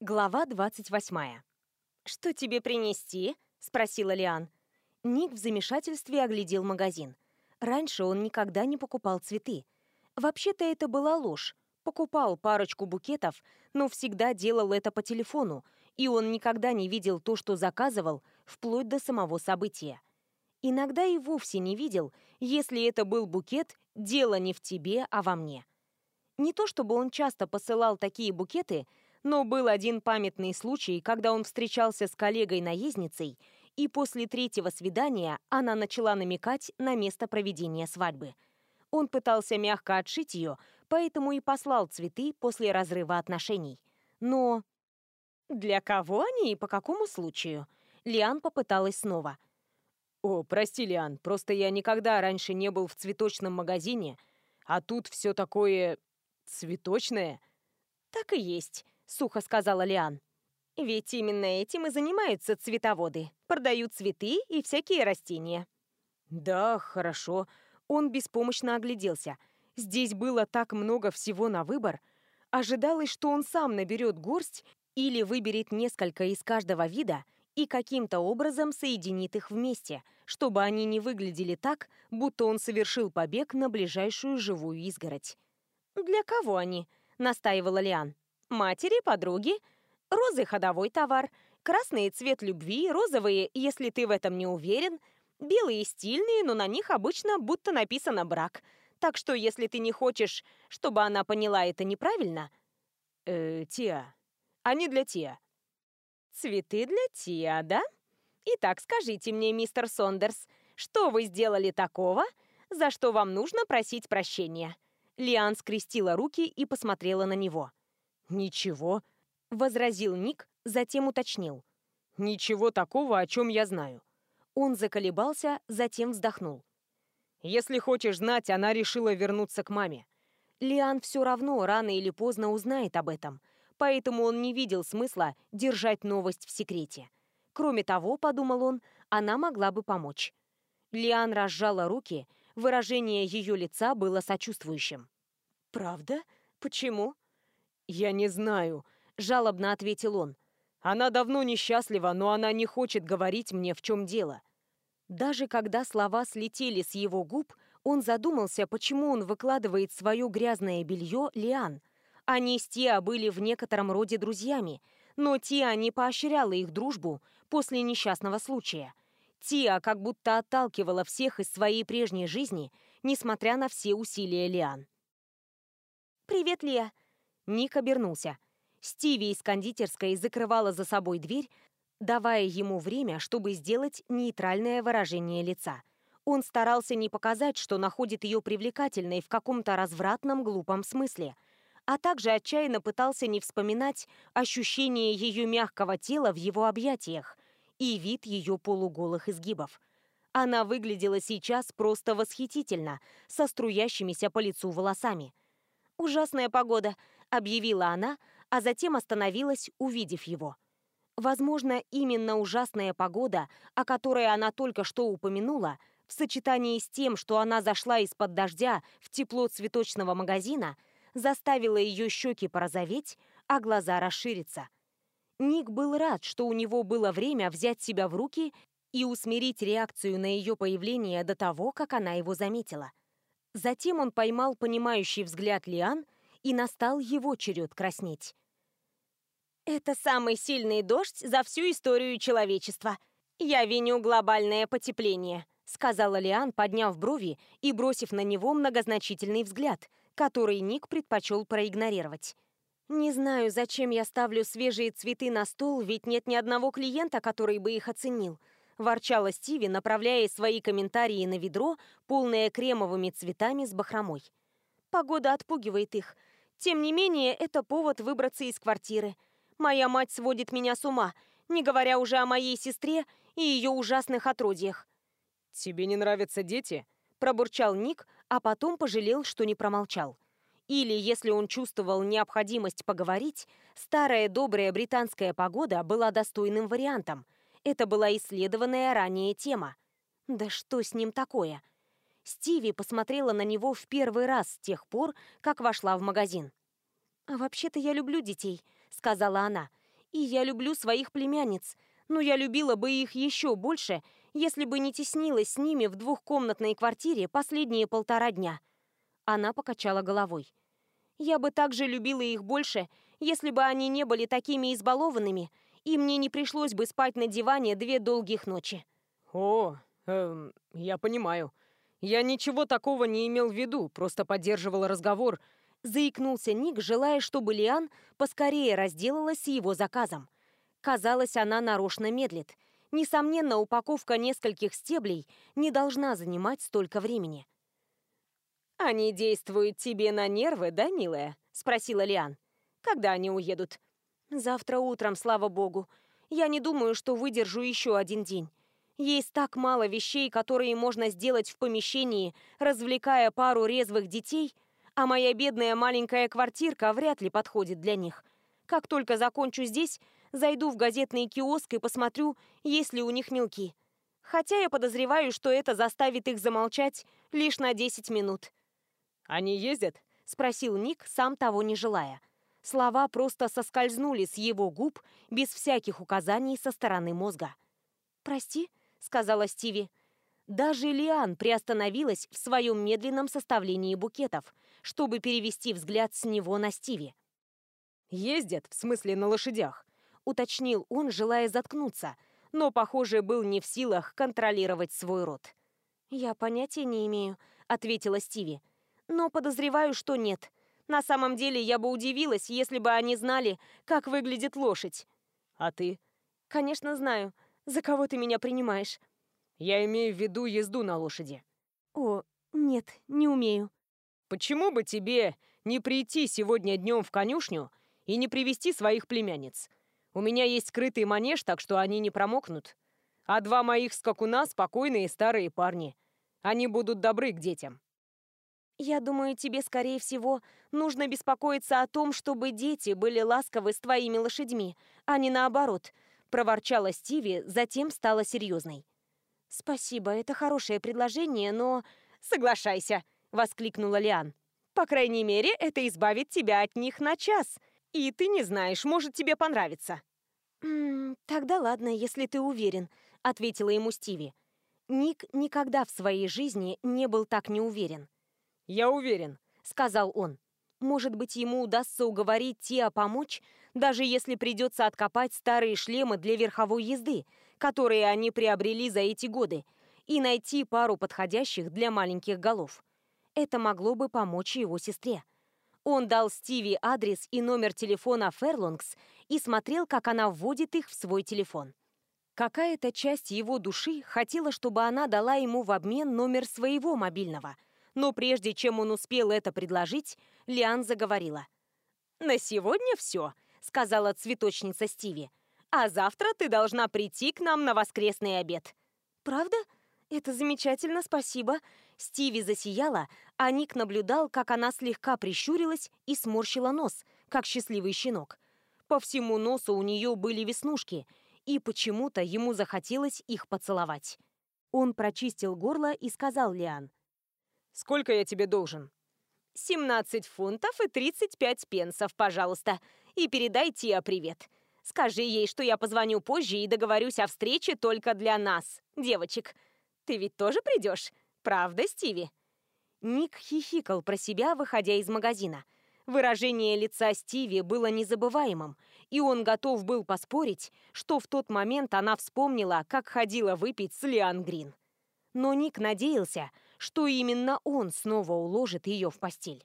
Глава 28. «Что тебе принести?» — спросила Лиан. Ник в замешательстве оглядел магазин. Раньше он никогда не покупал цветы. Вообще-то это была ложь. Покупал парочку букетов, но всегда делал это по телефону, и он никогда не видел то, что заказывал, вплоть до самого события. Иногда и вовсе не видел, если это был букет «Дело не в тебе, а во мне». Не то чтобы он часто посылал такие букеты — но был один памятный случай, когда он встречался с коллегой-наездницей, и после третьего свидания она начала намекать на место проведения свадьбы. Он пытался мягко отшить ее, поэтому и послал цветы после разрыва отношений. Но... Для кого они и по какому случаю? Лиан попыталась снова. «О, прости, Лиан, просто я никогда раньше не был в цветочном магазине, а тут все такое... цветочное». «Так и есть», сухо сказала Лиан. Ведь именно этим и занимаются цветоводы. Продают цветы и всякие растения. Да, хорошо. Он беспомощно огляделся. Здесь было так много всего на выбор. Ожидалось, что он сам наберет горсть или выберет несколько из каждого вида и каким-то образом соединит их вместе, чтобы они не выглядели так, будто он совершил побег на ближайшую живую изгородь. «Для кого они?» — настаивала Лиан матери, подруги, розы – ходовой товар, красный – цвет любви, розовые, если ты в этом не уверен, белые – стильные, но на них обычно будто написано «брак». Так что, если ты не хочешь, чтобы она поняла это неправильно... Э, Тиа. А Они для Тиа. Цветы для Тиа, да? Итак, скажите мне, мистер Сондерс, что вы сделали такого, за что вам нужно просить прощения?» Лиан скрестила руки и посмотрела на него. «Ничего», — возразил Ник, затем уточнил. «Ничего такого, о чем я знаю». Он заколебался, затем вздохнул. «Если хочешь знать, она решила вернуться к маме». Лиан все равно рано или поздно узнает об этом, поэтому он не видел смысла держать новость в секрете. Кроме того, подумал он, она могла бы помочь. Лиан разжала руки, выражение ее лица было сочувствующим. «Правда? Почему?» «Я не знаю», — жалобно ответил он. «Она давно несчастлива, но она не хочет говорить мне, в чем дело». Даже когда слова слетели с его губ, он задумался, почему он выкладывает свое грязное белье Лиан. Они с Тиа были в некотором роде друзьями, но Тиа не поощряла их дружбу после несчастного случая. Тиа как будто отталкивала всех из своей прежней жизни, несмотря на все усилия Лиан. «Привет, Лиа. Ник обернулся. Стиви из кондитерской закрывала за собой дверь, давая ему время, чтобы сделать нейтральное выражение лица. Он старался не показать, что находит ее привлекательной в каком-то развратном глупом смысле, а также отчаянно пытался не вспоминать ощущение ее мягкого тела в его объятиях и вид ее полуголых изгибов. Она выглядела сейчас просто восхитительно, со струящимися по лицу волосами – «Ужасная погода», — объявила она, а затем остановилась, увидев его. Возможно, именно ужасная погода, о которой она только что упомянула, в сочетании с тем, что она зашла из-под дождя в тепло цветочного магазина, заставила ее щеки порозоветь, а глаза расшириться. Ник был рад, что у него было время взять себя в руки и усмирить реакцию на ее появление до того, как она его заметила. Затем он поймал понимающий взгляд Лиан, и настал его черед краснеть. «Это самый сильный дождь за всю историю человечества. Я виню глобальное потепление», — сказала Лиан, подняв брови и бросив на него многозначительный взгляд, который Ник предпочел проигнорировать. «Не знаю, зачем я ставлю свежие цветы на стол, ведь нет ни одного клиента, который бы их оценил», ворчала Стиви, направляя свои комментарии на ведро, полное кремовыми цветами с бахромой. Погода отпугивает их. Тем не менее, это повод выбраться из квартиры. Моя мать сводит меня с ума, не говоря уже о моей сестре и ее ужасных отродьях. «Тебе не нравятся дети?» – пробурчал Ник, а потом пожалел, что не промолчал. Или, если он чувствовал необходимость поговорить, старая добрая британская погода была достойным вариантом – это была исследованная ранее тема. Да что с ним такое? Стиви посмотрела на него в первый раз с тех пор, как вошла в магазин. «А вообще-то я люблю детей», — сказала она. «И я люблю своих племянниц. Но я любила бы их еще больше, если бы не теснилась с ними в двухкомнатной квартире последние полтора дня». Она покачала головой. «Я бы также любила их больше, если бы они не были такими избалованными и мне не пришлось бы спать на диване две долгих ночи. О, эм, я понимаю. Я ничего такого не имел в виду, просто поддерживал разговор. Заикнулся Ник, желая, чтобы Лиан поскорее разделалась с его заказом. Казалось, она нарочно медлит. Несомненно, упаковка нескольких стеблей не должна занимать столько времени. «Они действуют тебе на нервы, да, милая?» – спросила Лиан. «Когда они уедут?» Завтра утром, слава богу. Я не думаю, что выдержу еще один день. Есть так мало вещей, которые можно сделать в помещении, развлекая пару резвых детей, а моя бедная маленькая квартирка вряд ли подходит для них. Как только закончу здесь, зайду в газетный киоск и посмотрю, есть ли у них мелки. Хотя я подозреваю, что это заставит их замолчать лишь на 10 минут. «Они ездят?» – спросил Ник, сам того не желая – Слова просто соскользнули с его губ без всяких указаний со стороны мозга. «Прости», — сказала Стиви. Даже Лиан приостановилась в своем медленном составлении букетов, чтобы перевести взгляд с него на Стиви. «Ездят, в смысле на лошадях», — уточнил он, желая заткнуться, но, похоже, был не в силах контролировать свой рот. «Я понятия не имею», — ответила Стиви. «Но подозреваю, что нет. На самом деле я бы удивилась, если бы они знали, как выглядит лошадь. А ты? Конечно, знаю. За кого ты меня принимаешь? Я имею в виду езду на лошади. О, нет, не умею. Почему бы тебе не прийти сегодня днем в конюшню и не привести своих племянниц? У меня есть скрытый манеж, так что они не промокнут. А два моих скакуна спокойные старые парни. Они будут добры к детям. Я думаю, тебе, скорее всего, нужно беспокоиться о том, чтобы дети были ласковы с твоими лошадьми, а не наоборот», — проворчала Стиви, затем стала серьезной. «Спасибо, это хорошее предложение, но...» «Соглашайся», — воскликнула Лиан. «По крайней мере, это избавит тебя от них на час. И ты не знаешь, может, тебе понравится». «М -м, «Тогда ладно, если ты уверен», — ответила ему Стиви. Ник никогда в своей жизни не был так неуверен. уверен. «Я уверен», — сказал он. «Может быть, ему удастся уговорить Тиа помочь, даже если придется откопать старые шлемы для верховой езды, которые они приобрели за эти годы, и найти пару подходящих для маленьких голов. Это могло бы помочь его сестре». Он дал Стиви адрес и номер телефона Ферлонгс и смотрел, как она вводит их в свой телефон. Какая-то часть его души хотела, чтобы она дала ему в обмен номер своего мобильного – но прежде чем он успел это предложить, Лиан заговорила. «На сегодня все», — сказала цветочница Стиви. «А завтра ты должна прийти к нам на воскресный обед». «Правда? Это замечательно, спасибо». Стиви засияла, а Ник наблюдал, как она слегка прищурилась и сморщила нос, как счастливый щенок. По всему носу у нее были веснушки, и почему-то ему захотелось их поцеловать. Он прочистил горло и сказал Лиан. Сколько я тебе должен?» «17 фунтов и 35 пенсов, пожалуйста. И передай Тиа привет. Скажи ей, что я позвоню позже и договорюсь о встрече только для нас, девочек. Ты ведь тоже придешь? Правда, Стиви?» Ник хихикал про себя, выходя из магазина. Выражение лица Стиви было незабываемым, и он готов был поспорить, что в тот момент она вспомнила, как ходила выпить с Лиан Грин. Но Ник надеялся, что именно он снова уложит ее в постель.